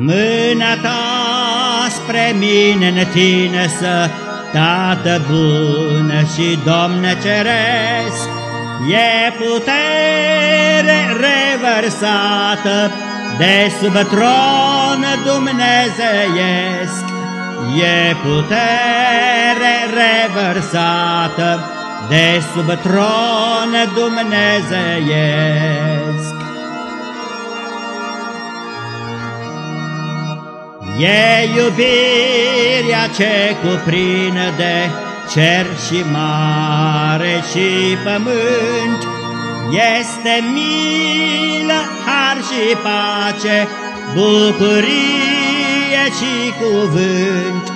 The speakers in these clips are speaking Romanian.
Mâna ta spre mine întinesă, Tată bun și Domn ceresc, E putere revărsată de sub tron dumnezeiesc. E putere revărsată de sub tron dumnezeiesc. E iubirea ce cuprinde cer și mare și pământ, Este milă, har și pace, bucurie și cuvânt.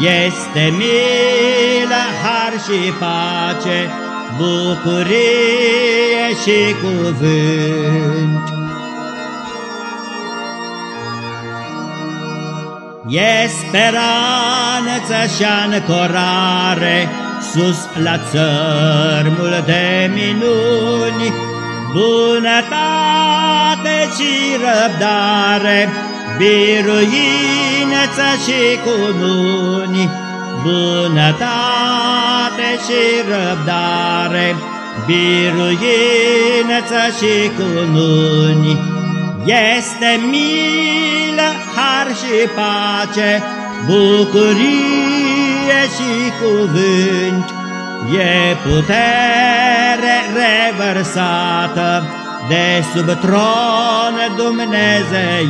Este milă, har și pace, bucurie și cuvânt. E speranță și ancorare sus la țărmul de minuni, bunătate și răbdare, biruință și cununi, bunătate și răbdare, biruință și cununi. Este milă, har și pace, bucurie și cuvânt, E putere revărsată de sub tron dumnezeiesc.